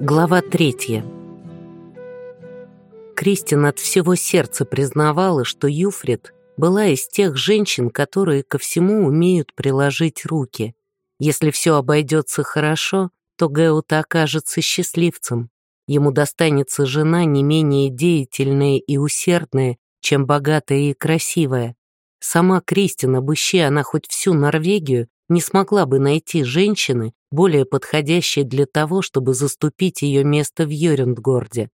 Глава третья. Кристин от всего сердца признавала, что Юфрид была из тех женщин, которые ко всему умеют приложить руки. Если все обойдется хорошо, то Геута окажется счастливцем. Ему достанется жена не менее деятельная и усердная, чем богатая и красивая. Сама Кристина, обыщи она хоть всю Норвегию, не смогла бы найти женщины, более подходящей для того, чтобы заступить ее место в Йорюндгорде.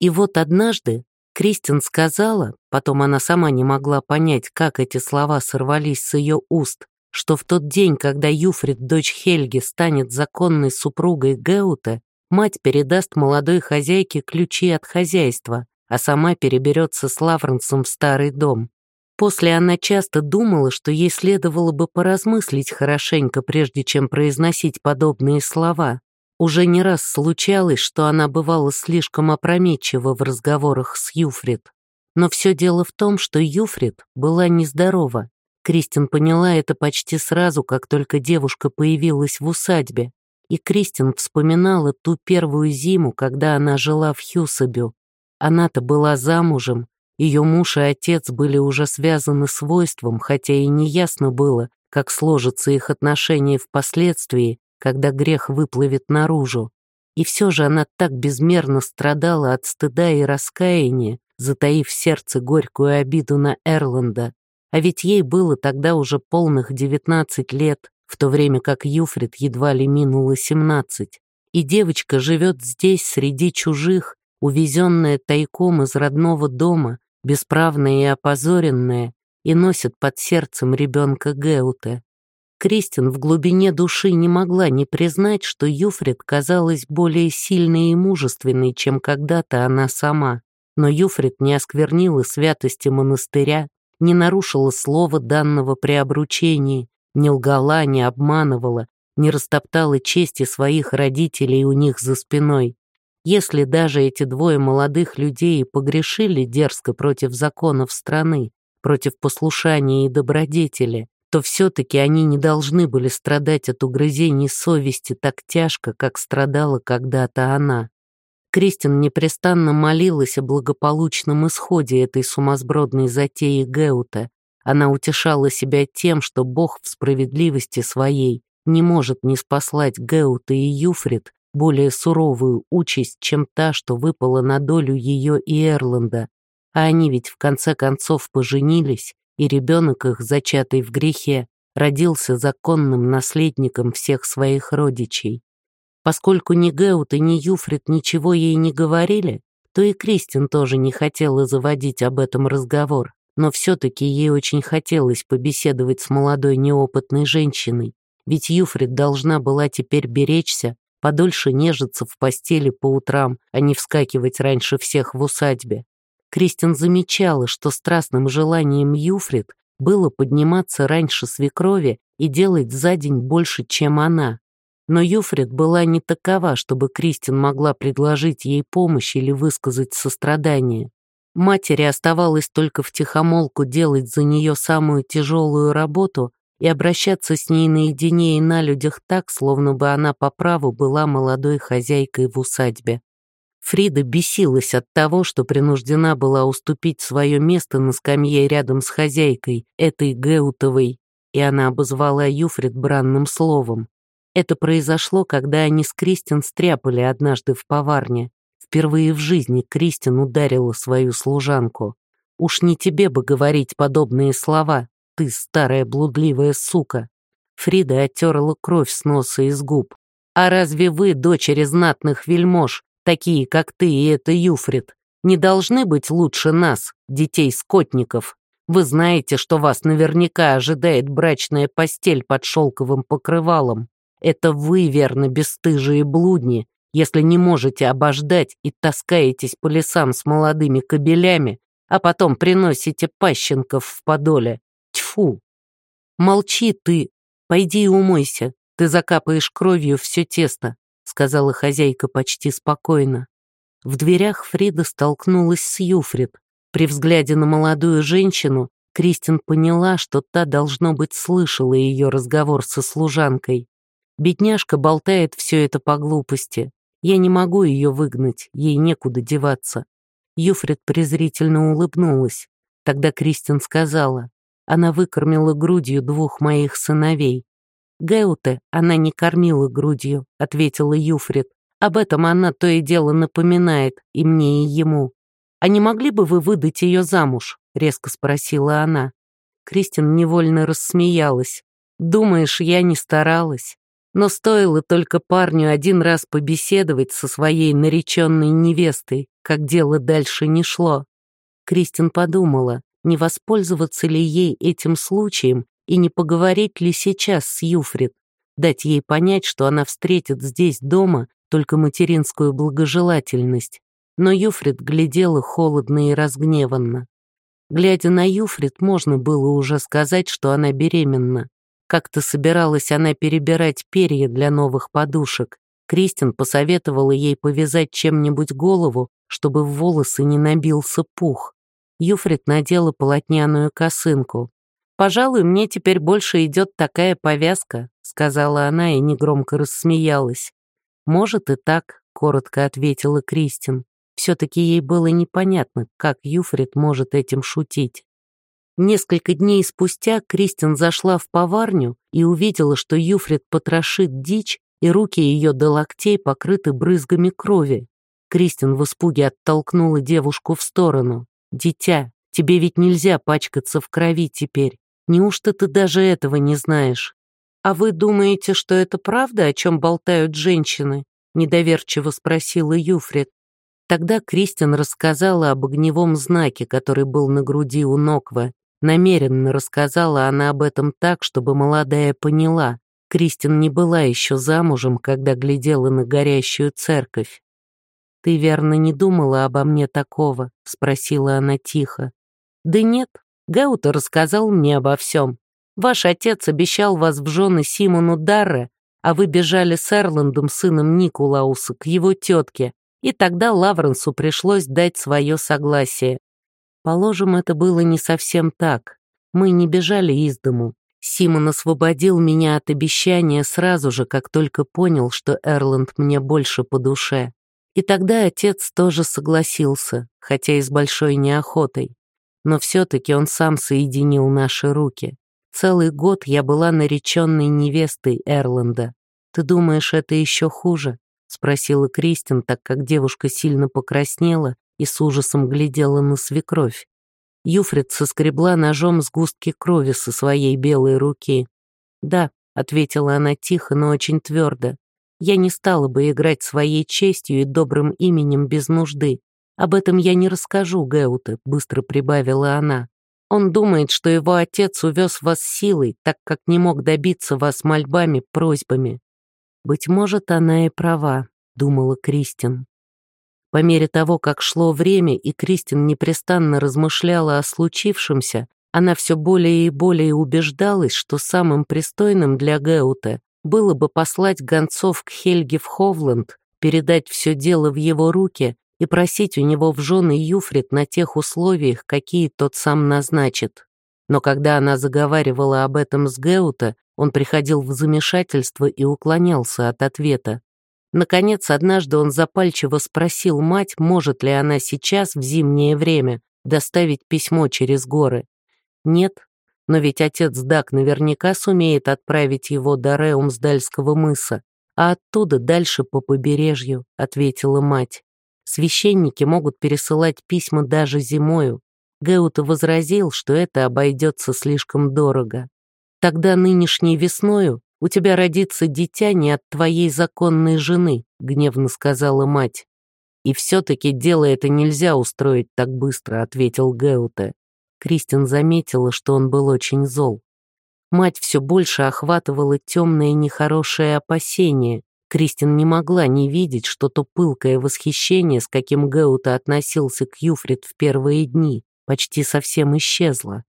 И вот однажды Кристин сказала, потом она сама не могла понять, как эти слова сорвались с ее уст, что в тот день, когда Юфрид, дочь Хельги, станет законной супругой Геута, мать передаст молодой хозяйке ключи от хозяйства, а сама переберется с Лавренсом в старый дом. После она часто думала, что ей следовало бы поразмыслить хорошенько, прежде чем произносить подобные слова. Уже не раз случалось, что она бывала слишком опрометчива в разговорах с Юфрид. Но все дело в том, что Юфрид была нездорова. Кристин поняла это почти сразу, как только девушка появилась в усадьбе. И Кристин вспоминала ту первую зиму, когда она жила в Хьюсабю. Она-то была замужем, ее муж и отец были уже связаны свойством, хотя и не ясно было, как сложатся их отношения впоследствии, когда грех выплывет наружу. И все же она так безмерно страдала от стыда и раскаяния, затаив в сердце горькую обиду на Эрланда. А ведь ей было тогда уже полных девятнадцать лет, в то время как Юфрид едва ли минуло семнадцать. И девочка живет здесь среди чужих, увезенная тайком из родного дома, бесправная и опозоренная, и носит под сердцем ребенка Геуте. Кристин в глубине души не могла не признать, что Юфрид казалась более сильной и мужественной, чем когда-то она сама. Но Юфрид не осквернила святости монастыря, не нарушила слова данного при обручении, не лгала, не обманывала, не растоптала чести своих родителей у них за спиной. Если даже эти двое молодых людей погрешили дерзко против законов страны, против послушания и добродетели, то все-таки они не должны были страдать от угрызений совести так тяжко, как страдала когда-то она. Кристин непрестанно молилась о благополучном исходе этой сумасбродной затеи Геута. Она утешала себя тем, что Бог в справедливости своей не может не спаслать Геута и Юфрид более суровую участь, чем та, что выпала на долю ее и Эрланда. А они ведь в конце концов поженились, и ребенок их, зачатый в грехе, родился законным наследником всех своих родичей. Поскольку ни Геут и ни Юфрид ничего ей не говорили, то и Кристин тоже не хотела заводить об этом разговор, но все-таки ей очень хотелось побеседовать с молодой неопытной женщиной, ведь Юфрид должна была теперь беречься подольше нежиться в постели по утрам, а не вскакивать раньше всех в усадьбе. Кристин замечала, что страстным желанием Юфрид было подниматься раньше свекрови и делать за день больше, чем она. Но Юфрид была не такова, чтобы Кристин могла предложить ей помощь или высказать сострадание. Матери оставалось только втихомолку делать за нее самую тяжелую работу и обращаться с ней наедине и на людях так, словно бы она по праву была молодой хозяйкой в усадьбе. Фрида бесилась от того, что принуждена была уступить свое место на скамье рядом с хозяйкой, этой Геутовой, и она обозвала Юфрид бранным словом. Это произошло, когда они с Кристин стряпали однажды в поварне. Впервые в жизни Кристин ударила свою служанку. «Уж не тебе бы говорить подобные слова», ты, старая блудливая сука!» Фрида оттерла кровь с носа и с губ. «А разве вы, дочери знатных вельмож, такие, как ты и это Юфрид, не должны быть лучше нас, детей скотников? Вы знаете, что вас наверняка ожидает брачная постель под шелковым покрывалом. Это вы, верно, бесстыжие блудни, если не можете обождать и таскаетесь по лесам с молодыми кобелями, а потом приносите пащенков в подоле. Тьфу! Молчи ты, пойди и умойся, ты закапаешь кровью все тесто, сказала хозяйка почти спокойно. В дверях Фрида столкнулась с Юфрид. При взгляде на молодую женщину Кристин поняла, что та, должно быть, слышала ее разговор со служанкой. Бедняжка болтает все это по глупости. Я не могу ее выгнать, ей некуда деваться. Юфрид презрительно улыбнулась. Тогда Кристин сказала, она выкормила грудью двух моих сыновей. «Геуте она не кормила грудью», — ответила Юфрид. «Об этом она то и дело напоминает, и мне, и ему». «А не могли бы вы выдать ее замуж?» — резко спросила она. Кристин невольно рассмеялась. «Думаешь, я не старалась?» Но стоило только парню один раз побеседовать со своей нареченной невестой, как дело дальше не шло. Кристин подумала, не воспользоваться ли ей этим случаем и не поговорить ли сейчас с Юфрид, дать ей понять, что она встретит здесь дома только материнскую благожелательность. Но Юфрид глядела холодно и разгневанно. Глядя на Юфрид, можно было уже сказать, что она беременна. Как-то собиралась она перебирать перья для новых подушек. Кристин посоветовала ей повязать чем-нибудь голову, чтобы в волосы не набился пух. Юфрид надела полотняную косынку. «Пожалуй, мне теперь больше идет такая повязка», сказала она и негромко рассмеялась. «Может и так», — коротко ответила Кристин. Все-таки ей было непонятно, как Юфрид может этим шутить. Несколько дней спустя Кристин зашла в поварню и увидела, что Юфрид потрошит дичь, и руки ее до локтей покрыты брызгами крови. Кристин в испуге оттолкнула девушку в сторону. «Дитя, тебе ведь нельзя пачкаться в крови теперь. Неужто ты даже этого не знаешь?» «А вы думаете, что это правда, о чем болтают женщины?» недоверчиво спросила Юфрид. Тогда Кристин рассказала об огневом знаке, который был на груди у Ноква, Намеренно рассказала она об этом так, чтобы молодая поняла. Кристин не была еще замужем, когда глядела на горящую церковь. «Ты верно не думала обо мне такого?» — спросила она тихо. «Да нет, Гаута рассказал мне обо всем. Ваш отец обещал вас в жены Симону Дарре, а вы бежали с Эрландом, сыном Никулауса, к его тетке, и тогда Лавренсу пришлось дать свое согласие. Положим, это было не совсем так. Мы не бежали из дому. Симон освободил меня от обещания сразу же, как только понял, что Эрланд мне больше по душе. И тогда отец тоже согласился, хотя и с большой неохотой. Но все-таки он сам соединил наши руки. Целый год я была нареченной невестой Эрланда. Ты думаешь, это еще хуже? Спросила Кристин, так как девушка сильно покраснела и с ужасом глядела на свекровь. Юфрид соскребла ножом сгустки крови со своей белой руки. «Да», — ответила она тихо, но очень твердо, «я не стала бы играть своей честью и добрым именем без нужды. Об этом я не расскажу Геуте», — быстро прибавила она. «Он думает, что его отец увез вас силой, так как не мог добиться вас мольбами, просьбами». «Быть может, она и права», — думала Кристин. По мере того, как шло время, и Кристин непрестанно размышляла о случившемся, она все более и более убеждалась, что самым пристойным для Геута было бы послать гонцов к Хельге в Ховланд, передать все дело в его руки и просить у него в жены Юфрит на тех условиях, какие тот сам назначит. Но когда она заговаривала об этом с Геута, он приходил в замешательство и уклонялся от ответа. Наконец, однажды он запальчиво спросил мать, может ли она сейчас, в зимнее время, доставить письмо через горы. Нет, но ведь отец Дак наверняка сумеет отправить его до Реумсдальского мыса, а оттуда дальше по побережью, ответила мать. Священники могут пересылать письма даже зимою. Геута возразил, что это обойдется слишком дорого. Тогда нынешней весною «У тебя родится дитя не от твоей законной жены», — гневно сказала мать. «И все-таки дело это нельзя устроить так быстро», — ответил Геуте. Кристин заметила, что он был очень зол. Мать все больше охватывала темное нехорошее опасение. Кристин не могла не видеть, что то пылкое восхищение, с каким Геута относился к Юфрид в первые дни, почти совсем исчезло.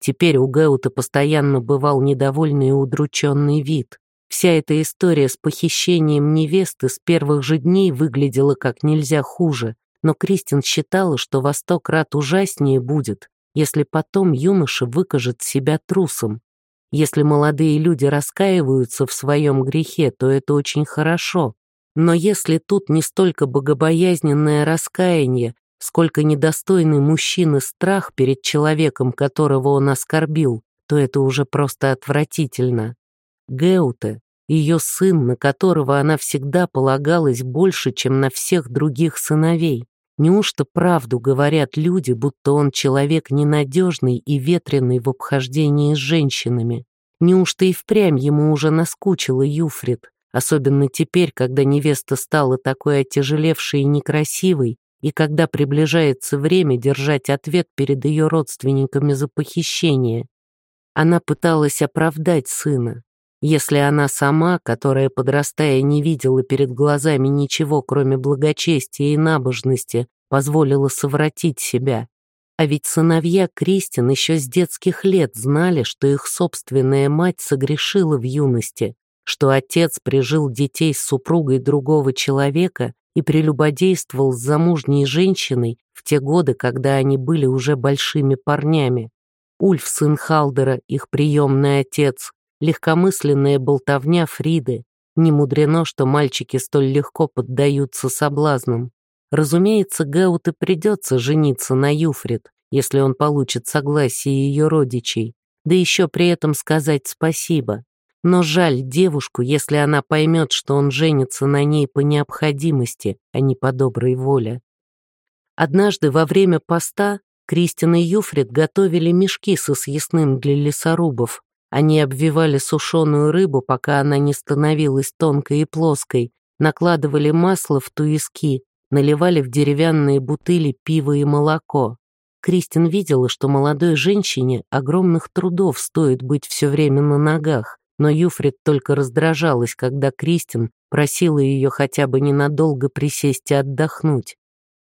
Теперь у Геута постоянно бывал недовольный и удрученный вид. Вся эта история с похищением невесты с первых же дней выглядела как нельзя хуже, но Кристин считала, что во сто крат ужаснее будет, если потом юноша выкажет себя трусом. Если молодые люди раскаиваются в своем грехе, то это очень хорошо, Но если тут не столько богобоязненное раскаяние, сколько недостойный мужчины страх перед человеком, которого он оскорбил, то это уже просто отвратительно. Геуте, ее сын, на которого она всегда полагалась больше, чем на всех других сыновей. Неужто правду говорят люди, будто он человек ненадежный и ветреный в обхождении с женщинами? Неужто и впрямь ему уже наскучила Юфрид, особенно теперь, когда невеста стала такой отяжелевшей и некрасивой, и когда приближается время держать ответ перед ее родственниками за похищение. Она пыталась оправдать сына. Если она сама, которая, подрастая, не видела перед глазами ничего, кроме благочестия и набожности, позволила совратить себя. А ведь сыновья Кристин еще с детских лет знали, что их собственная мать согрешила в юности, что отец прижил детей с супругой другого человека и прелюбодействовал с замужней женщиной в те годы, когда они были уже большими парнями. Ульф, сын Халдера, их приемный отец, легкомысленная болтовня Фриды. Не мудрено, что мальчики столь легко поддаются соблазнам. Разумеется, Геуте придется жениться на Юфрид, если он получит согласие ее родичей, да еще при этом сказать спасибо. Но жаль девушку, если она поймет, что он женится на ней по необходимости, а не по доброй воле. Однажды во время поста Кристин и Юфрид готовили мешки со съестным для лесорубов. Они обвивали сушеную рыбу, пока она не становилась тонкой и плоской, накладывали масло в туиски, наливали в деревянные бутыли пиво и молоко. Кристин видела, что молодой женщине огромных трудов стоит быть все время на ногах, но Юфрид только раздражалась, когда Кристин просила ее хотя бы ненадолго присесть и отдохнуть.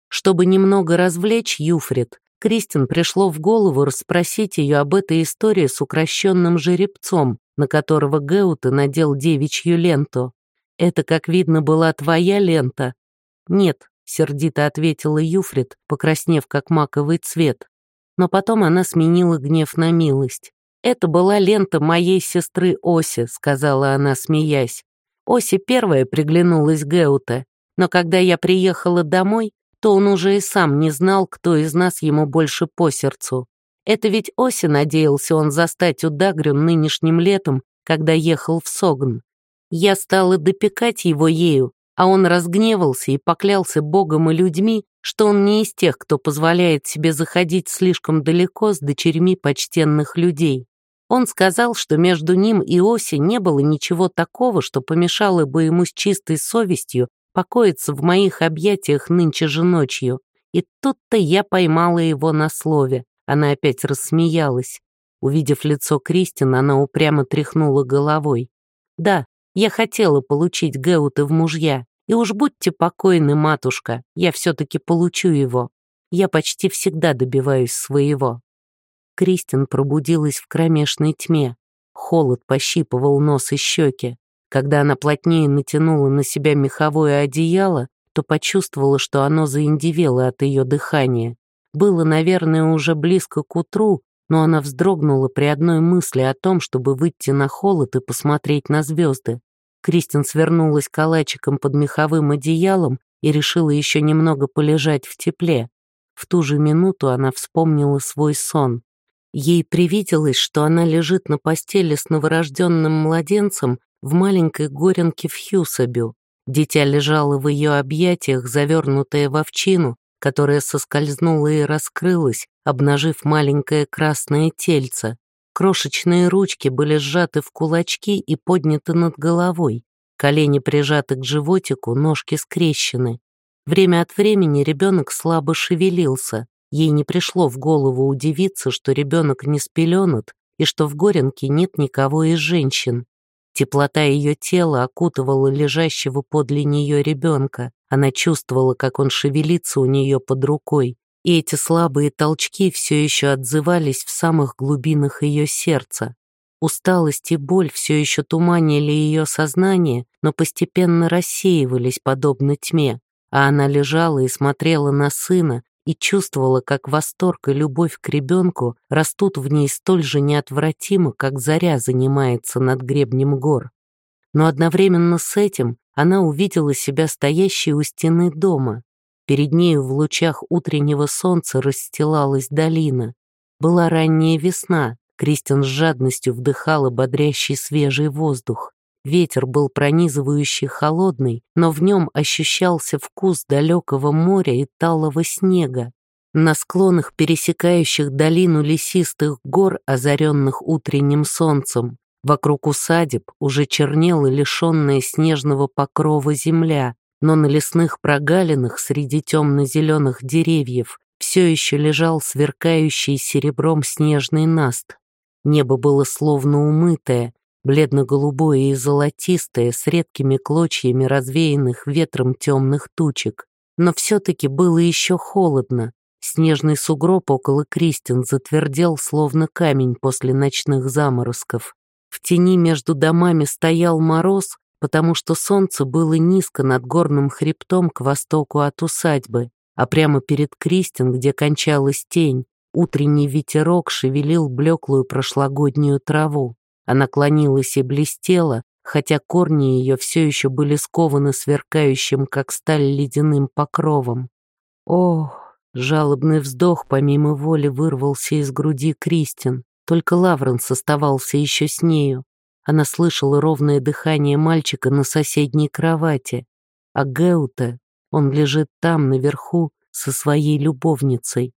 Чтобы немного развлечь Юфрид, Кристин пришло в голову расспросить ее об этой истории с укращенным жеребцом, на которого Геуте надел девичью ленту. «Это, как видно, была твоя лента?» «Нет», — сердито ответила Юфрид, покраснев как маковый цвет. Но потом она сменила гнев на милость. «Это была лента моей сестры Оси», — сказала она, смеясь. Оси первая приглянулась Геуте, но когда я приехала домой, то он уже и сам не знал, кто из нас ему больше по сердцу. Это ведь Оси надеялся он застать у Дагрю нынешним летом, когда ехал в Согн. Я стала допекать его ею, а он разгневался и поклялся Богом и людьми, что он не из тех, кто позволяет себе заходить слишком далеко с дочерьми почтенных людей. Он сказал, что между ним и Оси не было ничего такого, что помешало бы ему с чистой совестью покоиться в моих объятиях нынче же ночью. И тут-то я поймала его на слове. Она опять рассмеялась. Увидев лицо Кристин, она упрямо тряхнула головой. «Да, я хотела получить Геута в мужья. И уж будьте покойны, матушка, я все-таки получу его. Я почти всегда добиваюсь своего». Кристин пробудилась в кромешной тьме. Холод пощипывал нос и щеки. Когда она плотнее натянула на себя меховое одеяло, то почувствовала, что оно заиндивело от ее дыхания. Было, наверное, уже близко к утру, но она вздрогнула при одной мысли о том, чтобы выйти на холод и посмотреть на звезды. Кристин свернулась калачиком под меховым одеялом и решила еще немного полежать в тепле. В ту же минуту она вспомнила свой сон. Ей привиделось, что она лежит на постели с новорожденным младенцем в маленькой горенке в Хьюсабю. Дитя лежало в ее объятиях, завернутое в овчину, которая соскользнула и раскрылась, обнажив маленькое красное тельце. Крошечные ручки были сжаты в кулачки и подняты над головой. Колени прижаты к животику, ножки скрещены. Время от времени ребенок слабо шевелился. Ей не пришло в голову удивиться, что ребенок не спеленут и что в Горенке нет никого из женщин. Теплота ее тела окутывала лежащего подле нее ребенка. Она чувствовала, как он шевелится у нее под рукой, и эти слабые толчки все еще отзывались в самых глубинах ее сердца. Усталость и боль все еще туманили ее сознание, но постепенно рассеивались подобно тьме, а она лежала и смотрела на сына, и чувствовала, как восторг и любовь к ребенку растут в ней столь же неотвратимо, как заря занимается над гребнем гор. Но одновременно с этим она увидела себя стоящей у стены дома. Перед нею в лучах утреннего солнца расстилалась долина. Была ранняя весна, Кристин с жадностью вдыхала бодрящий свежий воздух. Ветер был пронизывающий холодный, но в нем ощущался вкус далекого моря и талого снега. На склонах, пересекающих долину лесистых гор, озаренных утренним солнцем, вокруг усадеб уже чернела лишенная снежного покрова земля, но на лесных прогалинах среди темно-зеленых деревьев все еще лежал сверкающий серебром снежный наст. Небо было словно умытое, бледно-голубое и золотистое, с редкими клочьями развеянных ветром темных тучек. Но все-таки было еще холодно. Снежный сугроб около Кристин затвердел, словно камень после ночных заморозков. В тени между домами стоял мороз, потому что солнце было низко над горным хребтом к востоку от усадьбы, а прямо перед Кристин, где кончалась тень, утренний ветерок шевелил блеклую прошлогоднюю траву. Она клонилась и блестела, хотя корни ее все еще были скованы сверкающим, как сталь, ледяным покровом. Ох, жалобный вздох помимо воли вырвался из груди Кристин. Только Лавренс оставался еще с нею. Она слышала ровное дыхание мальчика на соседней кровати. А Геута, он лежит там, наверху, со своей любовницей.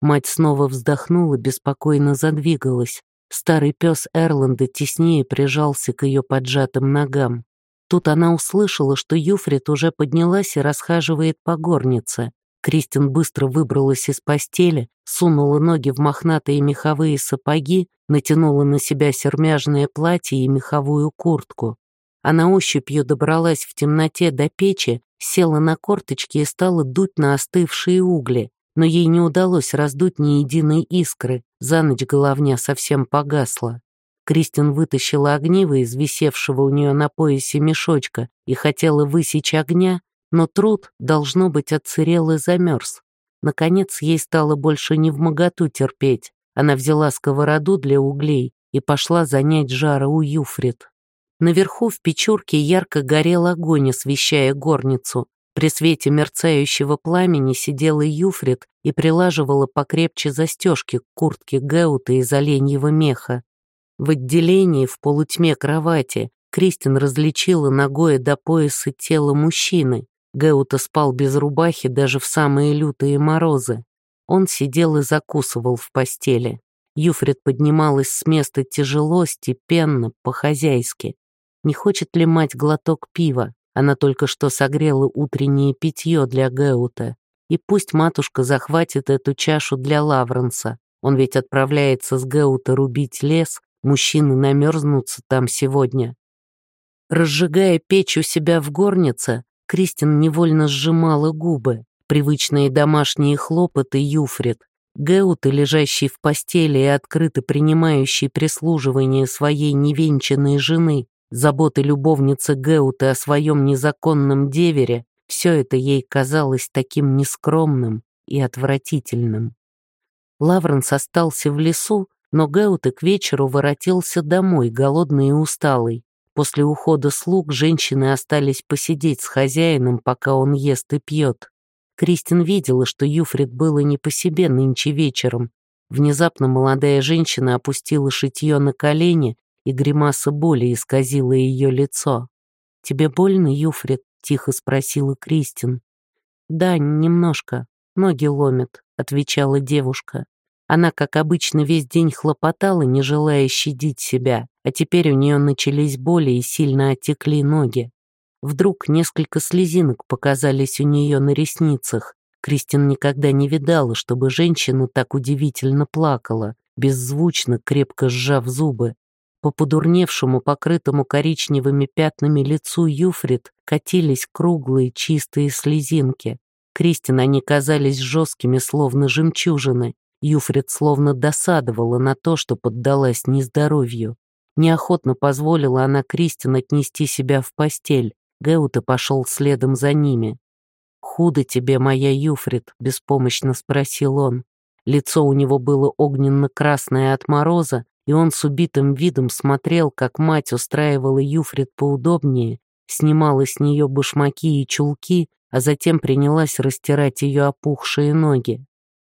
Мать снова вздохнула, беспокойно задвигалась. Старый пес Эрланда теснее прижался к ее поджатым ногам. Тут она услышала, что Юфрид уже поднялась и расхаживает по горнице. Кристин быстро выбралась из постели, сунула ноги в мохнатые меховые сапоги, натянула на себя сермяжное платье и меховую куртку. Она ощупью добралась в темноте до печи, села на корточки и стала дуть на остывшие угли но ей не удалось раздуть ни единой искры, за ночь головня совсем погасла. Кристин вытащила огниво из висевшего у нее на поясе мешочка и хотела высечь огня, но труд, должно быть, отсырел и замерз. Наконец, ей стало больше не в моготу терпеть. Она взяла сковороду для углей и пошла занять жара у Юфрид. Наверху в печурке ярко горел огонь, освещая горницу, при свете мерцающего пламени сидела Юфрид и прилаживала покрепче застежки к куртке Геута из оленьего меха. В отделении в полутьме кровати Кристин различила ногое до пояса тело мужчины. Геута спал без рубахи даже в самые лютые морозы. Он сидел и закусывал в постели. Юфрид поднималась с места тяжело, степенно, по-хозяйски. Не хочет ли мать глоток пива? Она только что согрела утреннее питье для Геута. И пусть матушка захватит эту чашу для Лавренса. Он ведь отправляется с Геута рубить лес, мужчины намерзнутся там сегодня. Разжигая печь у себя в горнице, Кристин невольно сжимала губы. Привычные домашние хлопоты Юфрид, Геуты, лежащий в постели и открыто принимающий прислуживание своей невенчанной жены, Заботы любовницы Геуты о своем незаконном девере, все это ей казалось таким нескромным и отвратительным. Лавренс остался в лесу, но Геуте к вечеру воротился домой, голодный и усталый. После ухода слуг женщины остались посидеть с хозяином, пока он ест и пьет. Кристин видела, что Юфрид было не по себе нынче вечером. Внезапно молодая женщина опустила шитье на колени и гримаса боли исказила ее лицо. «Тебе больно, Юфрид?» — тихо спросила Кристин. «Да, немножко. Ноги ломят», — отвечала девушка. Она, как обычно, весь день хлопотала, не желая щадить себя, а теперь у нее начались боли и сильно отекли ноги. Вдруг несколько слезинок показались у нее на ресницах. Кристин никогда не видала, чтобы женщина так удивительно плакала, беззвучно, крепко сжав зубы. По подурневшему, покрытому коричневыми пятнами лицу Юфрид катились круглые чистые слезинки. Кристин они казались жесткими, словно жемчужины. Юфрид словно досадовала на то, что поддалась нездоровью. Неохотно позволила она Кристин отнести себя в постель. Геута пошел следом за ними. «Худо тебе, моя Юфрид?» — беспомощно спросил он. Лицо у него было огненно-красное от мороза, и он с убитым видом смотрел, как мать устраивала Юфрид поудобнее снимала с нее башмаки и чулки, а затем принялась растирать ее опухшие ноги.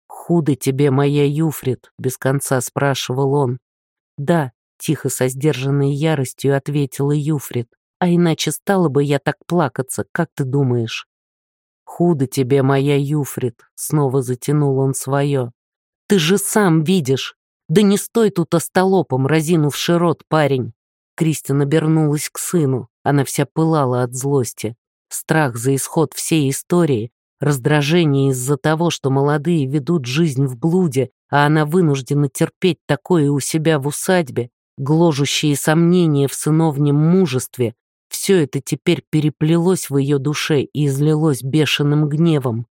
«Худо тебе, моя Юфрит?» — без конца спрашивал он. «Да», — тихо со сдержанной яростью ответила Юфрит. «А иначе стала бы я так плакаться, как ты думаешь?» «Худо тебе, моя Юфрит», — снова затянул он свое. «Ты же сам видишь! Да не стой тут остолопом, разинувший рот, парень!» Кристина обернулась к сыну, она вся пылала от злости. Страх за исход всей истории, раздражение из-за того, что молодые ведут жизнь в блуде, а она вынуждена терпеть такое у себя в усадьбе, гложущие сомнения в сыновнем мужестве, все это теперь переплелось в ее душе и излилось бешеным гневом.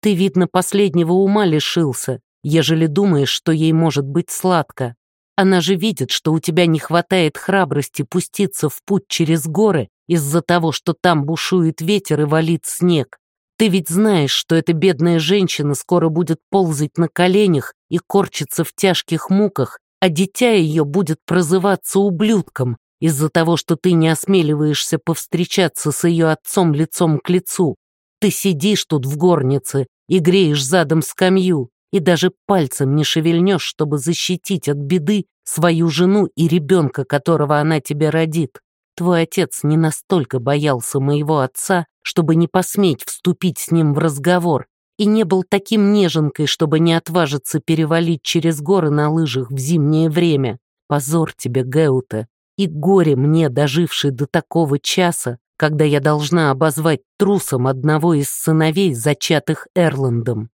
Ты, видно, последнего ума лишился, ежели думаешь, что ей может быть сладко. Она же видит, что у тебя не хватает храбрости пуститься в путь через горы из-за того, что там бушует ветер и валит снег. Ты ведь знаешь, что эта бедная женщина скоро будет ползать на коленях и корчиться в тяжких муках, а дитя ее будет прозываться ублюдком, из-за того, что ты не осмеливаешься повстречаться с ее отцом лицом к лицу. Ты сидишь тут в горнице и греешь задом скамью, и даже пальцем не шевельнешь, чтобы защитить от беды свою жену и ребенка, которого она тебе родит. Твой отец не настолько боялся моего отца, чтобы не посметь вступить с ним в разговор, и не был таким неженкой, чтобы не отважиться перевалить через горы на лыжах в зимнее время. Позор тебе, Геута, и горе мне, доживший до такого часа, когда я должна обозвать трусом одного из сыновей, зачатых Эрландом.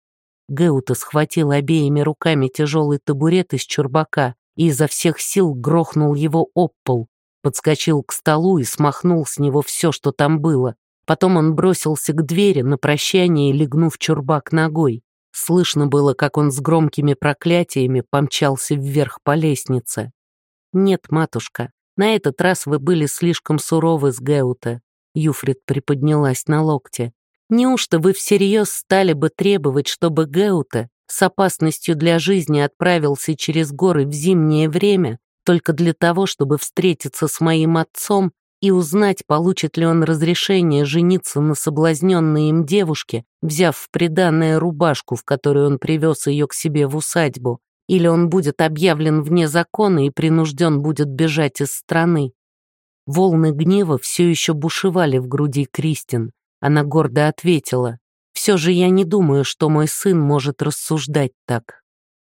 Геута схватил обеими руками тяжелый табурет из чурбака и изо всех сил грохнул его об пол, подскочил к столу и смахнул с него все, что там было. Потом он бросился к двери на прощание, легнув чурбак ногой. Слышно было, как он с громкими проклятиями помчался вверх по лестнице. «Нет, матушка, на этот раз вы были слишком суровы с Геута. Юфрид приподнялась на локте. Неужто вы всерьез стали бы требовать, чтобы Геута с опасностью для жизни отправился через горы в зимнее время только для того, чтобы встретиться с моим отцом и узнать, получит ли он разрешение жениться на соблазненной им девушке, взяв в приданное рубашку, в которую он привез ее к себе в усадьбу, или он будет объявлен вне закона и принужден будет бежать из страны. Волны гнева все еще бушевали в груди Кристин. Она гордо ответила, «Все же я не думаю, что мой сын может рассуждать так».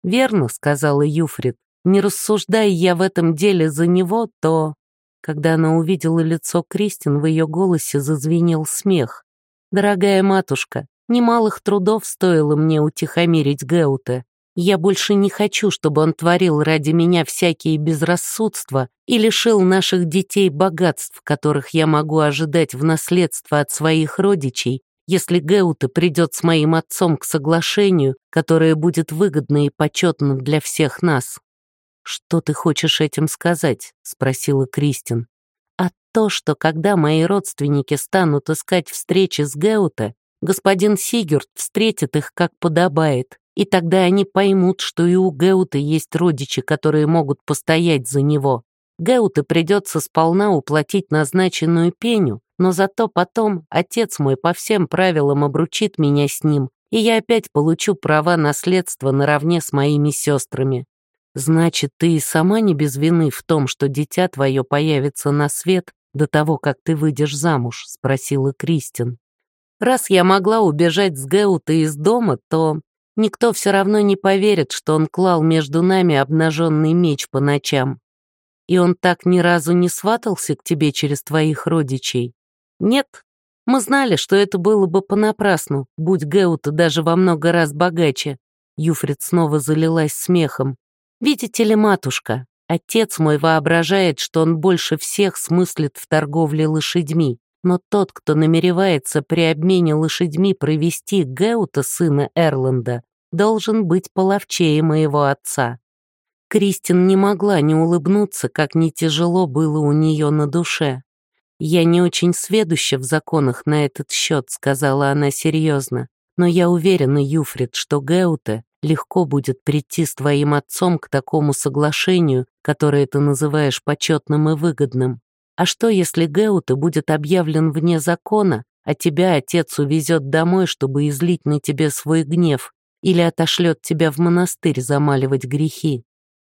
«Верно», — сказала Юфрид, «не рассуждая я в этом деле за него, то...» Когда она увидела лицо Кристин, в ее голосе зазвенел смех. «Дорогая матушка, немалых трудов стоило мне утихомирить Геута. Я больше не хочу, чтобы он творил ради меня всякие безрассудства и лишил наших детей богатств, которых я могу ожидать в наследство от своих родичей, если Геута придет с моим отцом к соглашению, которое будет выгодно и почетно для всех нас». «Что ты хочешь этим сказать?» — спросила Кристин. «А то, что когда мои родственники станут искать встречи с Геута, господин Сигюрд встретит их как подобает, и тогда они поймут, что и у Геута есть родичи, которые могут постоять за него. Геута придется сполна уплатить назначенную пеню, но зато потом отец мой по всем правилам обручит меня с ним, и я опять получу права наследства наравне с моими сестрами. Значит, ты и сама не без вины в том, что дитя твое появится на свет до того, как ты выйдешь замуж?» — спросила Кристин. «Раз я могла убежать с Геута из дома, то Никто все равно не поверит, что он клал между нами обнаженный меч по ночам. И он так ни разу не сватался к тебе через твоих родичей? Нет. Мы знали, что это было бы понапрасну, будь Геута даже во много раз богаче. Юфрид снова залилась смехом. «Видите ли, матушка, отец мой воображает, что он больше всех смыслит в торговле лошадьми. Но тот, кто намеревается при обмене лошадьми провести Геута, сына Эрланда, должен быть половчее моего отца. Кристин не могла не улыбнуться, как не тяжело было у нее на душе. «Я не очень сведуща в законах на этот счет», — сказала она серьезно. «Но я уверена, Юфрид, что Геуте легко будет прийти с твоим отцом к такому соглашению, которое ты называешь почетным и выгодным. А что, если Геута будет объявлен вне закона, а тебя отец увезет домой, чтобы излить на тебе свой гнев, или отошлет тебя в монастырь замаливать грехи?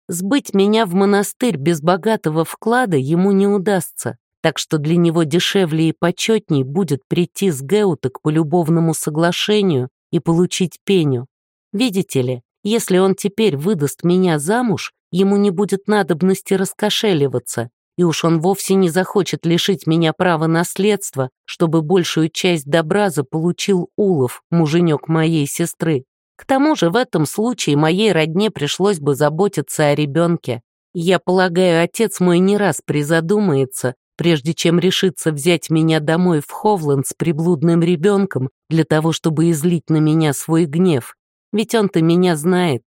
Сбыть меня в монастырь без богатого вклада ему не удастся, так что для него дешевле и почетней будет прийти с Геута к полюбовному соглашению и получить пеню. Видите ли, если он теперь выдаст меня замуж, ему не будет надобности раскошеливаться, и уж он вовсе не захочет лишить меня права наследства, чтобы большую часть добра заполучил Улов, муженек моей сестры. К тому же в этом случае моей родне пришлось бы заботиться о ребенке. Я полагаю, отец мой не раз призадумается, прежде чем решиться взять меня домой в Ховланд с приблудным ребенком для того, чтобы излить на меня свой гнев. Ведь он-то меня знает.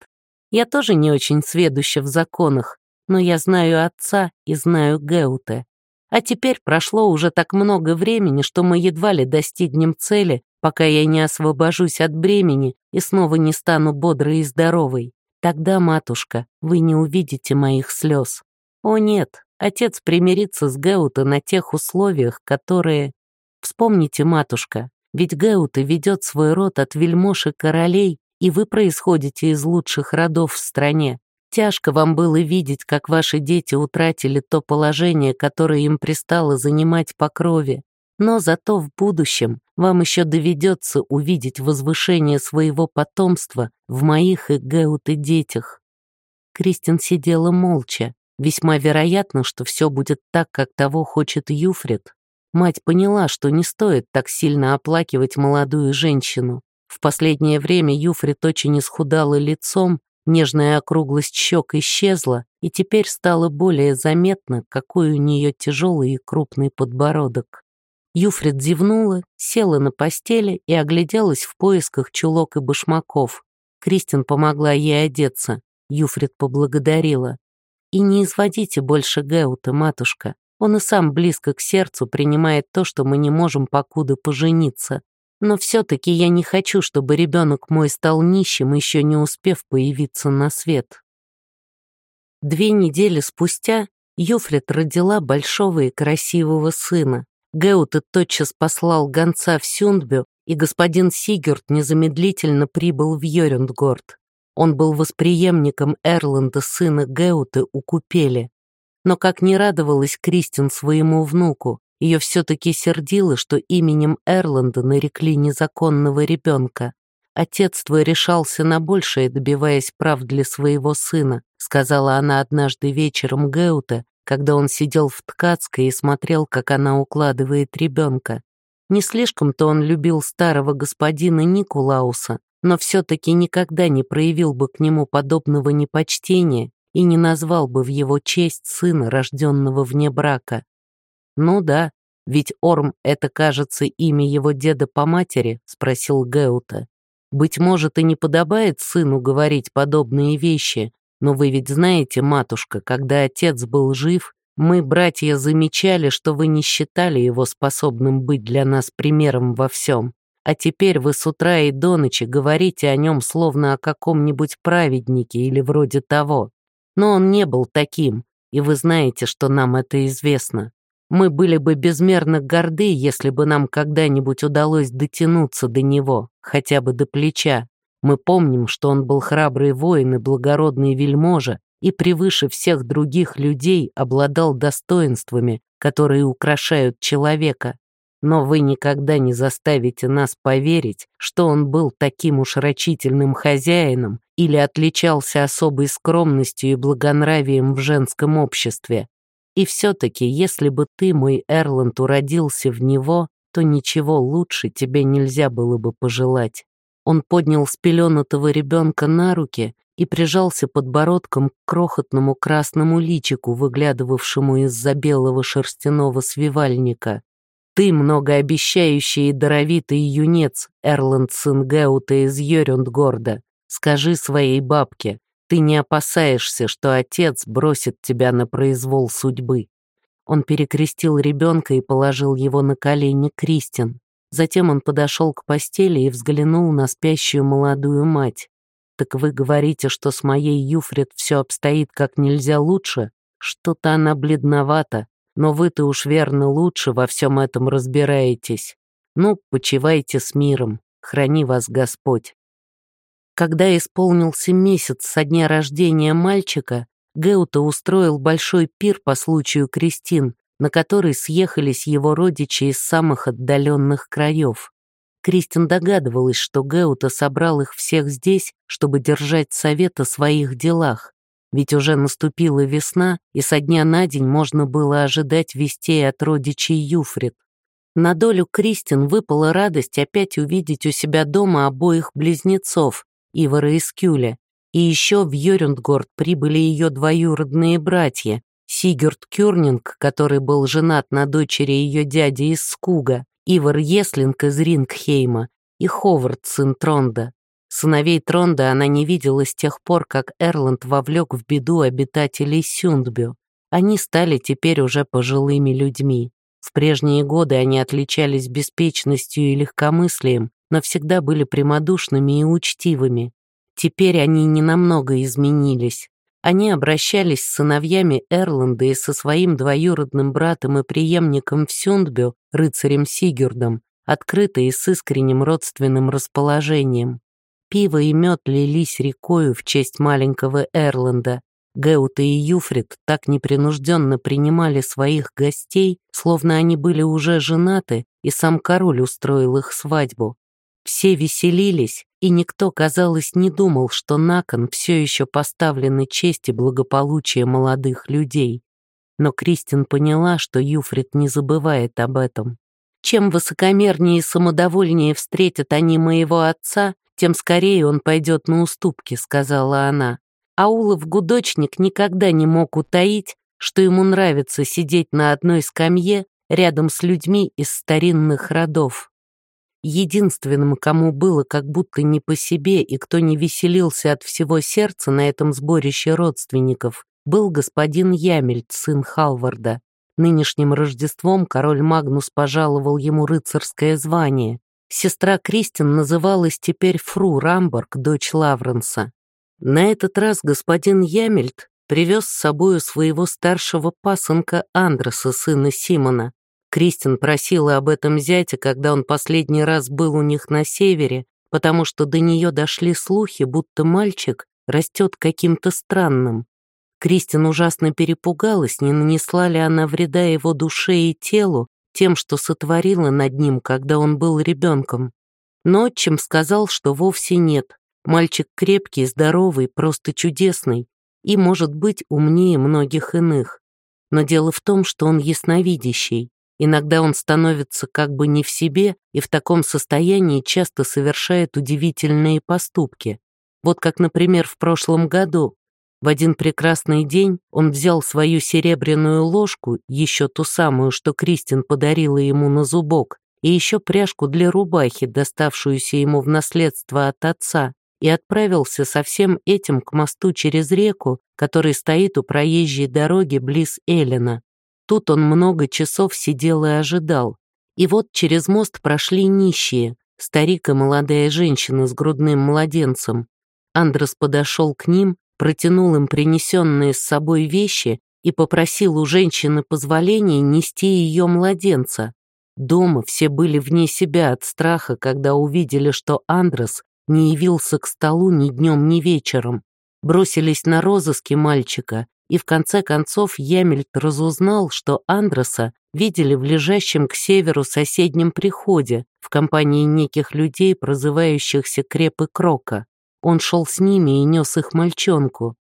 Я тоже не очень сведуща в законах, но я знаю отца и знаю Геуте. А теперь прошло уже так много времени, что мы едва ли достигнем цели, пока я не освобожусь от бремени и снова не стану бодрой и здоровой. Тогда, матушка, вы не увидите моих слез. О нет, отец примирится с Геута на тех условиях, которые... Вспомните, матушка, ведь Геута ведет свой род от вельмож и королей, и вы происходите из лучших родов в стране. Тяжко вам было видеть, как ваши дети утратили то положение, которое им пристало занимать по крови. Но зато в будущем вам еще доведется увидеть возвышение своего потомства в моих и Геут детях. Кристин сидела молча. Весьма вероятно, что все будет так, как того хочет Юфрид. Мать поняла, что не стоит так сильно оплакивать молодую женщину. В последнее время Юфрид очень исхудала лицом, нежная округлость щек исчезла, и теперь стало более заметно, какой у нее тяжелый и крупный подбородок. Юфрид зевнула, села на постели и огляделась в поисках чулок и башмаков. Кристин помогла ей одеться. Юфрид поблагодарила. «И не изводите больше Геута, матушка. Он и сам близко к сердцу принимает то, что мы не можем покуда пожениться. Но все-таки я не хочу, чтобы ребенок мой стал нищим, еще не успев появиться на свет». Две недели спустя Юфрид родила большого и красивого сына. Геуте тотчас послал гонца в Сюндбю, и господин Сигерт незамедлительно прибыл в Йорюндгорд. Он был восприемником Эрланда, сына Геуты, у Купели. Но как не радовалась Кристин своему внуку, ее все-таки сердило, что именем Эрланда нарекли незаконного ребенка. «Отец твой решался на большее, добиваясь прав для своего сына», сказала она однажды вечером Геуте, когда он сидел в ткацкой и смотрел, как она укладывает ребенка. Не слишком-то он любил старого господина Никулауса, но все-таки никогда не проявил бы к нему подобного непочтения и не назвал бы в его честь сына, рожденного вне брака. «Ну да, ведь Орм — это, кажется, имя его деда по матери?» — спросил Геута. «Быть может, и не подобает сыну говорить подобные вещи, но вы ведь знаете, матушка, когда отец был жив, мы, братья, замечали, что вы не считали его способным быть для нас примером во всем. А теперь вы с утра и до ночи говорите о нем словно о каком-нибудь праведнике или вроде того. Но он не был таким, и вы знаете, что нам это известно. Мы были бы безмерно горды, если бы нам когда-нибудь удалось дотянуться до него, хотя бы до плеча, мы помним, что он был храбрый воин и благородный вельможа, и превыше всех других людей обладал достоинствами, которые украшают человека. Но вы никогда не заставите нас поверить, что он был таким уж рачительным хозяином или отличался особой скромностью и благонравием в женском обществе. И все-таки, если бы ты, мой Эрланд, уродился в него, то ничего лучше тебе нельзя было бы пожелать. Он поднял спеленутого ребенка на руки и прижался подбородком к крохотному красному личику, выглядывавшему из-за белого шерстяного свивальника. «Ты многообещающий и даровитый юнец, Эрланд сын Геута из Йорюндгорда. Скажи своей бабке, ты не опасаешься, что отец бросит тебя на произвол судьбы». Он перекрестил ребенка и положил его на колени Кристин. Затем он подошел к постели и взглянул на спящую молодую мать. «Так вы говорите, что с моей Юфрид все обстоит как нельзя лучше? Что-то она бледновата, но вы-то уж верно лучше во всем этом разбираетесь. Ну, почивайте с миром, храни вас Господь». Когда исполнился месяц со дня рождения мальчика, Геута устроил большой пир по случаю крестин, на который съехались его родичи из самых отдаленных краев. Кристин догадывалась, что Геута собрал их всех здесь, чтобы держать совет о своих делах. Ведь уже наступила весна, и со дня на день можно было ожидать вестей от родичей Юфрид. На долю Кристин выпала радость опять увидеть у себя дома обоих близнецов, Ивара и Скюля, и еще в Йорюндгорд прибыли ее двоюродные братья, Сигурд Кюрнинг, который был женат на дочери ее дяди из Скуга, Ивар Еслинг из Рингхейма и Ховард, сын Тронда. Сыновей Тронда она не видела с тех пор, как Эрланд вовлек в беду обитателей Сюндбю. Они стали теперь уже пожилыми людьми. В прежние годы они отличались беспечностью и легкомыслием, но всегда были прямодушными и учтивыми. Теперь они ненамного изменились. Они обращались с сыновьями Эрланда и со своим двоюродным братом и преемником Сюндбю, рыцарем Сигюрдом, открыто и с искренним родственным расположением. Пиво и мед лились рекою в честь маленького Эрланда. Геута и Юфрид так непринужденно принимали своих гостей, словно они были уже женаты, и сам король устроил их свадьбу. Все веселились, и никто, казалось, не думал, что на кон все еще поставлены честь и благополучие молодых людей. Но Кристин поняла, что Юфрид не забывает об этом. Чем высокомернее и самодовольнее встретят они моего отца, тем скорее он пойдет на уступки, сказала она. Аулов гудочник никогда не мог утаить, что ему нравится сидеть на одной скамье рядом с людьми из старинных родов. Единственным, кому было как будто не по себе и кто не веселился от всего сердца на этом сборище родственников, был господин Ямельт, сын Халварда. Нынешним Рождеством король Магнус пожаловал ему рыцарское звание. Сестра Кристин называлась теперь Фру Рамборг, дочь Лавренса. На этот раз господин Ямельт привез с собою своего старшего пасынка Андреса, сына Симона, Кристин просила об этом зятя, когда он последний раз был у них на севере, потому что до нее дошли слухи, будто мальчик растет каким-то странным. Кристин ужасно перепугалась, не нанесла ли она вреда его душе и телу тем, что сотворила над ним, когда он был ребенком. Но отчим сказал, что вовсе нет. Мальчик крепкий, здоровый, просто чудесный и, может быть, умнее многих иных. Но дело в том, что он ясновидящий. Иногда он становится как бы не в себе и в таком состоянии часто совершает удивительные поступки. Вот как, например, в прошлом году. В один прекрасный день он взял свою серебряную ложку, еще ту самую, что Кристин подарила ему на зубок, и еще пряжку для рубахи, доставшуюся ему в наследство от отца, и отправился со всем этим к мосту через реку, который стоит у проезжей дороги близ Эллина. Тут он много часов сидел и ожидал. И вот через мост прошли нищие, старик и молодая женщина с грудным младенцем. Андрес подошел к ним, протянул им принесенные с собой вещи и попросил у женщины позволения нести ее младенца. Дома все были вне себя от страха, когда увидели, что Андрес не явился к столу ни днем, ни вечером. Бросились на розыски мальчика, и в конце концов Ямельт разузнал, что Андреса видели в лежащем к северу соседнем приходе в компании неких людей, прозывающихся Креп и Крока. Он шел с ними и нес их мальчонку.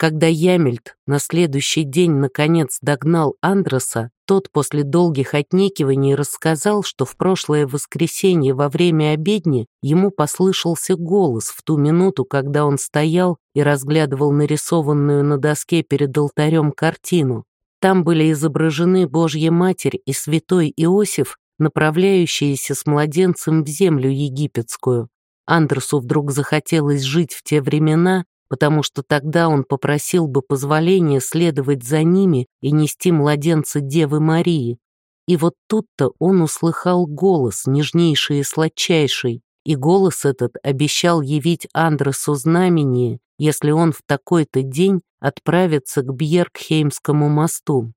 Когда Ямельт на следующий день наконец догнал Андреса, тот после долгих отнекиваний рассказал, что в прошлое воскресенье во время обедни ему послышался голос в ту минуту, когда он стоял и разглядывал нарисованную на доске перед алтарем картину. Там были изображены Божья Матерь и святой Иосиф, направляющиеся с младенцем в землю египетскую. Андресу вдруг захотелось жить в те времена, потому что тогда он попросил бы позволения следовать за ними и нести младенца Девы Марии. И вот тут-то он услыхал голос, нежнейший и сладчайший, и голос этот обещал явить Андресу знамение, если он в такой-то день отправится к Бьеркхеймскому мосту.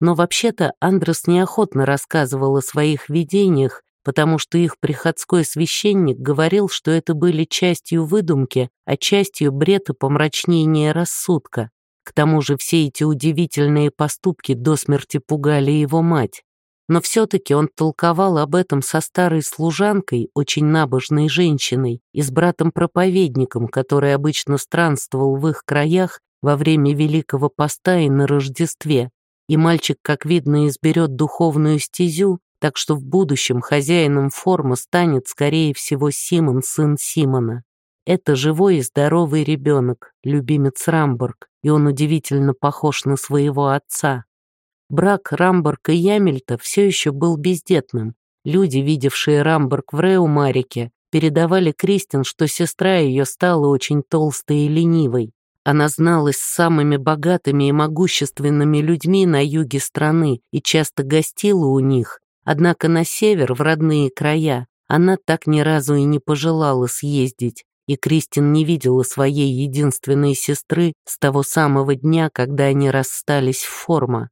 Но вообще-то Андрес неохотно рассказывал о своих видениях, потому что их приходской священник говорил, что это были частью выдумки, а частью бред и помрачнения рассудка. К тому же все эти удивительные поступки до смерти пугали его мать. Но все-таки он толковал об этом со старой служанкой, очень набожной женщиной, и с братом-проповедником, который обычно странствовал в их краях во время Великого Поста и на Рождестве. И мальчик, как видно, изберет духовную стезю, так что в будущем хозяином формы станет, скорее всего, Симон, сын Симона. Это живой и здоровый ребенок, любимец Рамбург, и он удивительно похож на своего отца. Брак Рамбург и Ямельта все еще был бездетным. Люди, видевшие Рамбург в Реумарике, передавали Кристин, что сестра ее стала очень толстой и ленивой. Она зналась с самыми богатыми и могущественными людьми на юге страны и часто гостила у них, однако на север, в родные края, она так ни разу и не пожелала съездить, и Кристин не видела своей единственной сестры с того самого дня, когда они расстались в форма.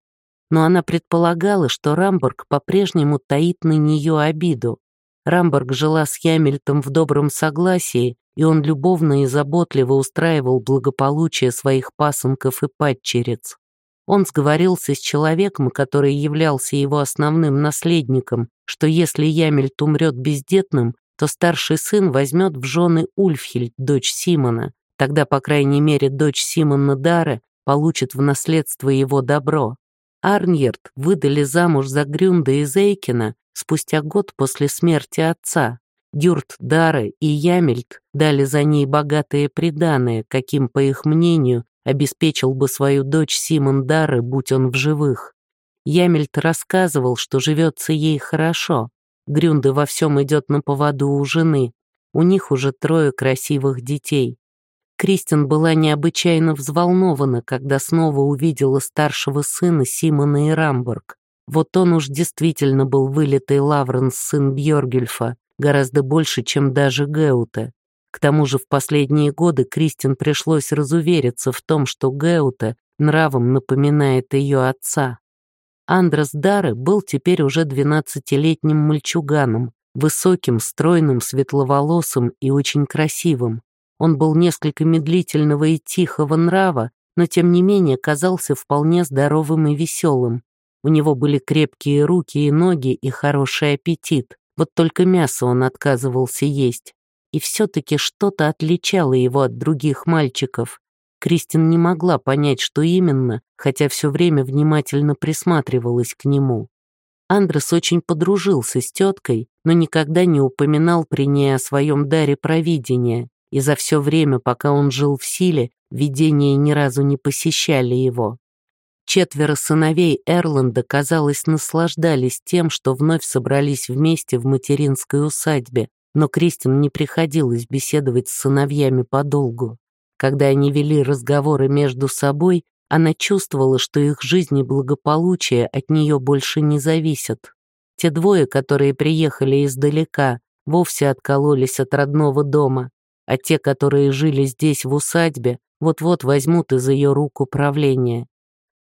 Но она предполагала, что Рамбург по-прежнему таит на нее обиду. Рамбург жила с Ямельтом в добром согласии, и он любовно и заботливо устраивал благополучие своих пасынков и падчериц. Он сговорился с человеком, который являлся его основным наследником, что если Ямельт умрет бездетным, то старший сын возьмет в жены Ульфхильд, дочь Симона. Тогда, по крайней мере, дочь Симона Дара получит в наследство его добро. Арньерд выдали замуж за Грюнда и Зейкина спустя год после смерти отца. Дюрт, Дары и Ямельт дали за ней богатые приданые, каким, по их мнению, обеспечил бы свою дочь Симон Дары, будь он в живых. Ямельт рассказывал, что живется ей хорошо, Грюнда во всем идет на поводу у жены. У них уже трое красивых детей. Кристин была необычайно взволнована, когда снова увидела старшего сына Симона и Рамбург. Вот он уж действительно был вылитый Лавренс, сын Бьоргюльфа, гораздо больше, чем даже Геута. К тому же в последние годы Кристин пришлось разувериться в том, что Геута нравом напоминает ее отца. Андрес Дары был теперь уже двенадцатилетним мальчуганом, высоким, стройным, светловолосым и очень красивым. Он был несколько медлительного и тихого нрава, но тем не менее казался вполне здоровым и веселым. У него были крепкие руки и ноги и хороший аппетит, вот только мясо он отказывался есть. И все-таки что-то отличало его от других мальчиков. Кристин не могла понять, что именно, хотя все время внимательно присматривалась к нему. Андрес очень подружился с теткой, но никогда не упоминал при ней о своем даре провидения, и за все время, пока он жил в силе, видения ни разу не посещали его. Четверо сыновей Эрланда, казалось, наслаждались тем, что вновь собрались вместе в материнской усадьбе, но Кристин не приходилось беседовать с сыновьями подолгу. Когда они вели разговоры между собой, она чувствовала, что их жизнь и благополучие от нее больше не зависят. Те двое, которые приехали издалека, вовсе откололись от родного дома, а те, которые жили здесь в усадьбе, вот-вот возьмут из ее рук управление.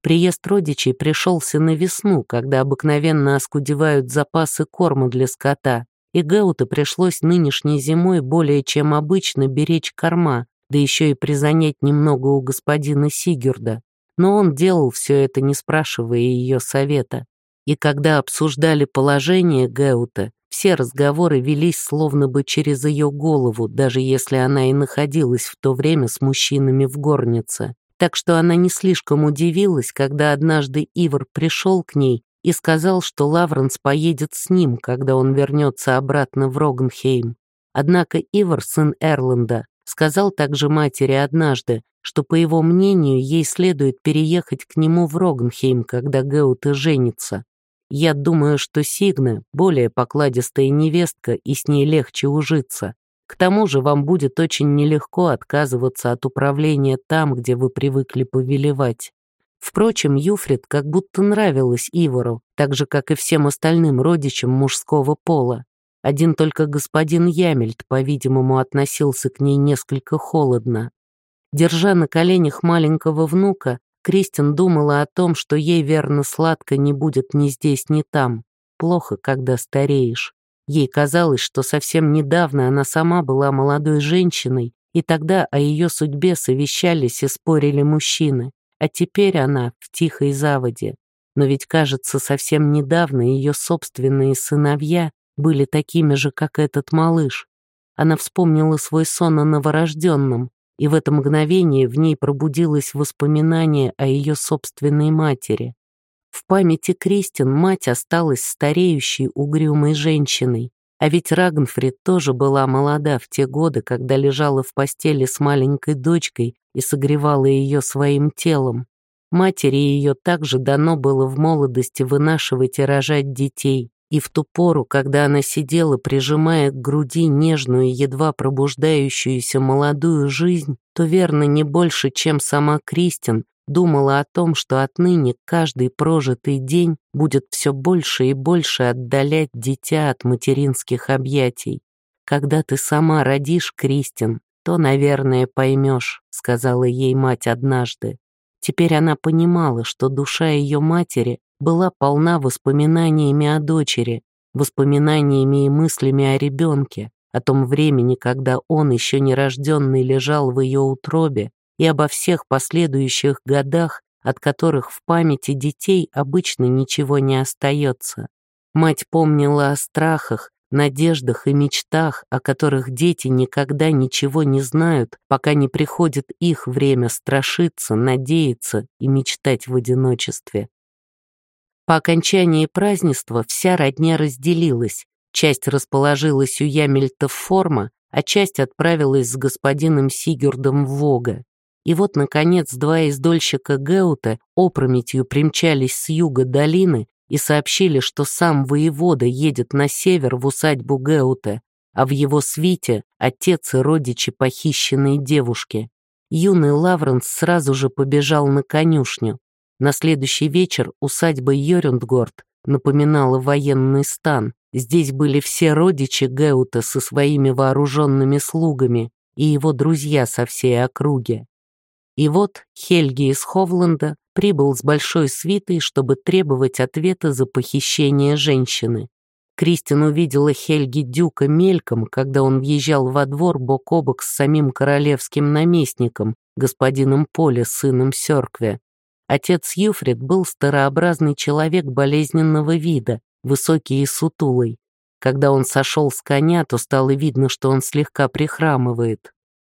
Приезд родичей пришелся на весну, когда обыкновенно оскудевают запасы корма для скота, и Геута пришлось нынешней зимой более чем обычно беречь корма, да еще и призанять немного у господина Сигюрда. Но он делал все это, не спрашивая ее совета. И когда обсуждали положение Геута, все разговоры велись словно бы через ее голову, даже если она и находилась в то время с мужчинами в горнице. Так что она не слишком удивилась, когда однажды Ивар пришел к ней и сказал, что Лавренс поедет с ним, когда он вернется обратно в Рогенхейм. Однако Ивар, сын Эрланда, Сказал также матери однажды, что, по его мнению, ей следует переехать к нему в Рогенхейм, когда Геута женится. Я думаю, что Сигна более покладистая невестка, и с ней легче ужиться. К тому же вам будет очень нелегко отказываться от управления там, где вы привыкли повелевать. Впрочем, Юфрид как будто нравилась Ивору, так же, как и всем остальным родичам мужского пола. Один только господин Ямельт, по-видимому, относился к ней несколько холодно. Держа на коленях маленького внука, Кристин думала о том, что ей верно сладко не будет ни здесь, ни там. Плохо, когда стареешь. Ей казалось, что совсем недавно она сама была молодой женщиной, и тогда о ее судьбе совещались и спорили мужчины, а теперь она в тихой заводе. Но ведь, кажется, совсем недавно ее собственные сыновья были такими же, как этот малыш. Она вспомнила свой сон о новорожденном, и в это мгновение в ней пробудилось воспоминание о ее собственной матери. В памяти Кристин мать осталась стареющей угрюмой женщиной, а ведь Рагнфрид тоже была молода в те годы, когда лежала в постели с маленькой дочкой и согревала ее своим телом. Матери ее также дано было в молодости вынашивать и рожать детей, и в ту пору, когда она сидела, прижимая к груди нежную, едва пробуждающуюся молодую жизнь, то верно не больше, чем сама Кристин, думала о том, что отныне каждый прожитый день будет все больше и больше отдалять дитя от материнских объятий. «Когда ты сама родишь, Кристин, то, наверное, поймешь», — сказала ей мать однажды. Теперь она понимала, что душа ее матери была полна воспоминаниями о дочери, воспоминаниями и мыслями о ребенке, о том времени, когда он, еще нерожденный, лежал в ее утробе, и обо всех последующих годах, от которых в памяти детей обычно ничего не остается. Мать помнила о страхах, надеждах и мечтах, о которых дети никогда ничего не знают, пока не приходит их время страшиться, надеяться и мечтать в одиночестве. По окончании празднества вся родня разделилась, часть расположилась у Ямельта форма, а часть отправилась с господином Сигюрдом в Вога. И вот, наконец, два издольщика Геута опрометью примчались с юга долины и сообщили, что сам воевода едет на север в усадьбу Геута, а в его свите отец и родичи похищенной девушки. Юный Лавренс сразу же побежал на конюшню. На следующий вечер усадьба Йорюндгорд напоминала военный стан. Здесь были все родичи Геута со своими вооруженными слугами и его друзья со всей округи. И вот Хельги из Ховланда прибыл с большой свитой, чтобы требовать ответа за похищение женщины. Кристин увидела Хельги Дюка мельком, когда он въезжал во двор бок о бок с самим королевским наместником, господином Поле, сыном Сёркве. Отец Юфрид был старообразный человек болезненного вида, высокий и сутулый. Когда он сошел с коня, то стало видно, что он слегка прихрамывает.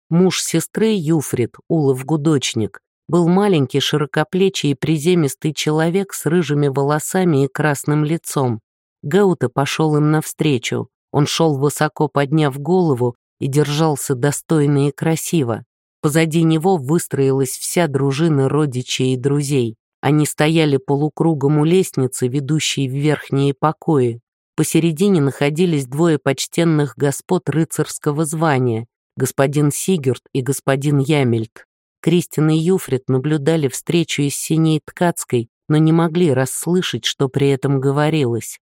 Муж сестры Юфрид, Улов Гудочник, был маленький, широкоплечий и приземистый человек с рыжими волосами и красным лицом. Гаута пошел им навстречу. Он шел высоко подняв голову и держался достойно и красиво. Позади него выстроилась вся дружина родичей и друзей. Они стояли полукругом у лестницы, ведущей в верхние покои. Посередине находились двое почтенных господ рыцарского звания, господин Сигюрд и господин Ямельт. Кристин и Юфрид наблюдали встречу из синей ткацкой, но не могли расслышать, что при этом говорилось.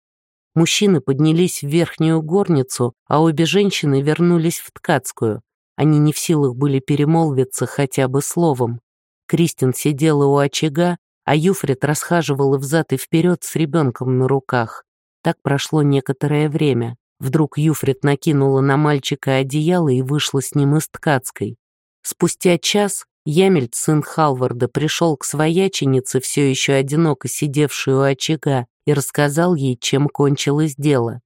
Мужчины поднялись в верхнюю горницу, а обе женщины вернулись в ткацкую. Они не в силах были перемолвиться хотя бы словом. Кристин сидела у очага, а Юфрид расхаживала взад и вперед с ребенком на руках. Так прошло некоторое время. Вдруг Юфрид накинула на мальчика одеяло и вышла с ним из ткацкой. Спустя час Ямельт, сын Халварда, пришел к свояченице, все еще одиноко сидевшей у очага, и рассказал ей, чем кончилось дело.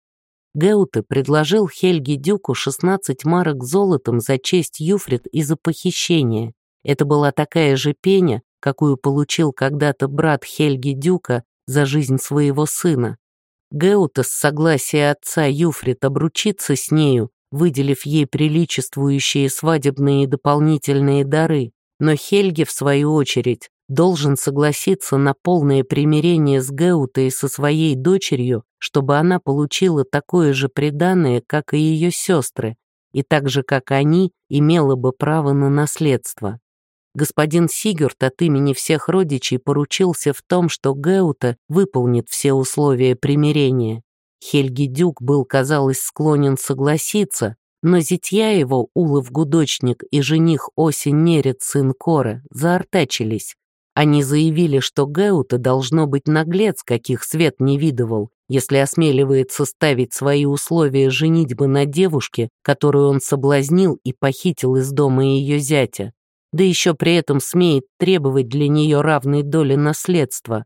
Геуте предложил Хельге Дюку 16 марок золотом за честь Юфрид и за похищение. Это была такая же пеня, какую получил когда-то брат Хельги Дюка за жизнь своего сына. Геута с согласия отца Юфрид обручиться с нею, выделив ей приличествующие свадебные и дополнительные дары, но Хельге, в свою очередь, должен согласиться на полное примирение с Геутой со своей дочерью, чтобы она получила такое же преданное, как и ее сестры, и так же, как они, имела бы право на наследство. Господин Сигурд от имени всех родичей поручился в том, что Геута выполнит все условия примирения. Хельги Дюк был, казалось, склонен согласиться, но зятья его, Улов Гудочник и жених Осень Нерет, сын Кора, заортачились, Они заявили, что Геута должно быть наглец, каких свет не видывал, если осмеливается ставить свои условия женитьбы на девушке, которую он соблазнил и похитил из дома ее зятя, да еще при этом смеет требовать для нее равной доли наследства.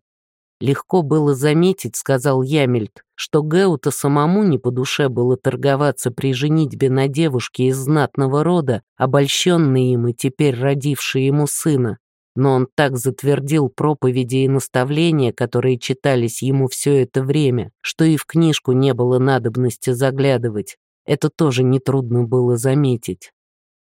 Легко было заметить, сказал Ямельт, что Геута самому не по душе было торговаться при женитьбе на девушке из знатного рода, обольщенной им и теперь родившей ему сына но он так затвердил проповеди и наставления, которые читались ему все это время, что и в книжку не было надобности заглядывать. Это тоже нетрудно было заметить.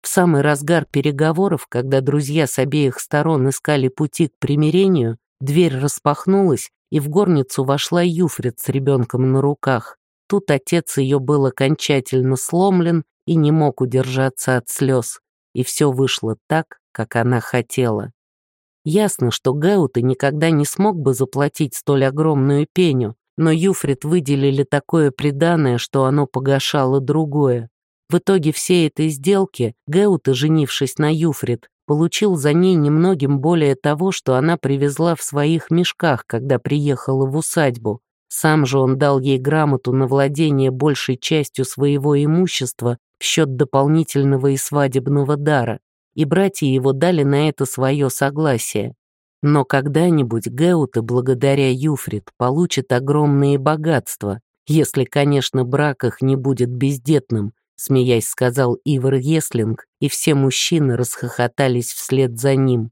В самый разгар переговоров, когда друзья с обеих сторон искали пути к примирению, дверь распахнулась, и в горницу вошла Юфрид с ребенком на руках. Тут отец ее был окончательно сломлен и не мог удержаться от слез. И все вышло так, как она хотела. Ясно, что Гаута никогда не смог бы заплатить столь огромную пеню, но Юфрид выделили такое приданое, что оно погашало другое. В итоге всей этой сделки Геута, женившись на Юфрид, получил за ней немногим более того, что она привезла в своих мешках, когда приехала в усадьбу. Сам же он дал ей грамоту на владение большей частью своего имущества в счет дополнительного и свадебного дара и братья его дали на это свое согласие. Но когда-нибудь Геута, благодаря Юфрид, получит огромные богатства, если, конечно, брак их не будет бездетным, смеясь сказал Ивар Еслинг, и все мужчины расхохотались вслед за ним.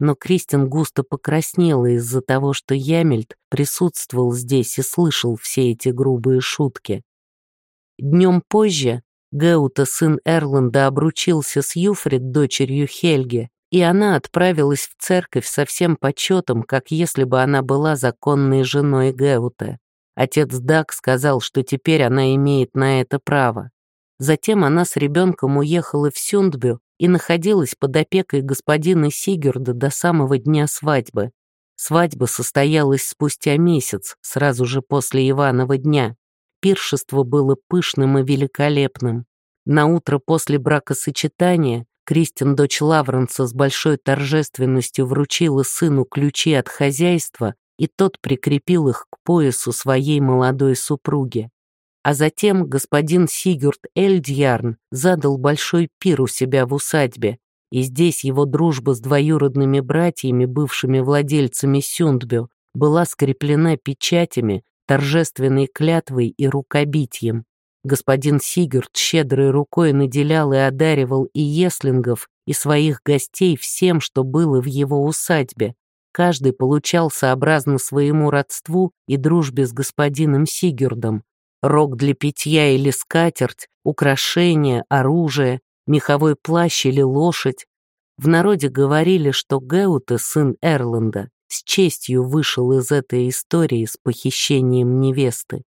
Но Кристин густо покраснела из-за того, что Ямельт присутствовал здесь и слышал все эти грубые шутки. Днем позже Геута, сын Эрланда, обручился с Юфрид, дочерью Хельги, и она отправилась в церковь со всем почетом, как если бы она была законной женой Геута. Отец Дак сказал, что теперь она имеет на это право. Затем она с ребенком уехала в Сюндбю и находилась под опекой господина Сигерда до самого дня свадьбы. Свадьба состоялась спустя месяц, сразу же после Иванова дня. Пиршество было пышным и великолепным. На утро после бракосочетания Кристин, дочь Лавренса, с большой торжественностью вручила сыну ключи от хозяйства, и тот прикрепил их к поясу своей молодой супруги. А затем господин Сигурд Эльдьярн задал большой пир у себя в усадьбе, и здесь его дружба с двоюродными братьями, бывшими владельцами Сюндбю, была скреплена печатями, торжественной клятвой и рукобитием. Господин Сигурд щедрой рукой наделял и одаривал и еслингов, и своих гостей всем, что было в его усадьбе. Каждый получал сообразно своему родству и дружбе с господином Сигурдом. Рог для питья или скатерть, украшения, оружие, меховой плащ или лошадь. В народе говорили, что Геуте, сын Эрланда, с честью вышел из этой истории с похищением невесты.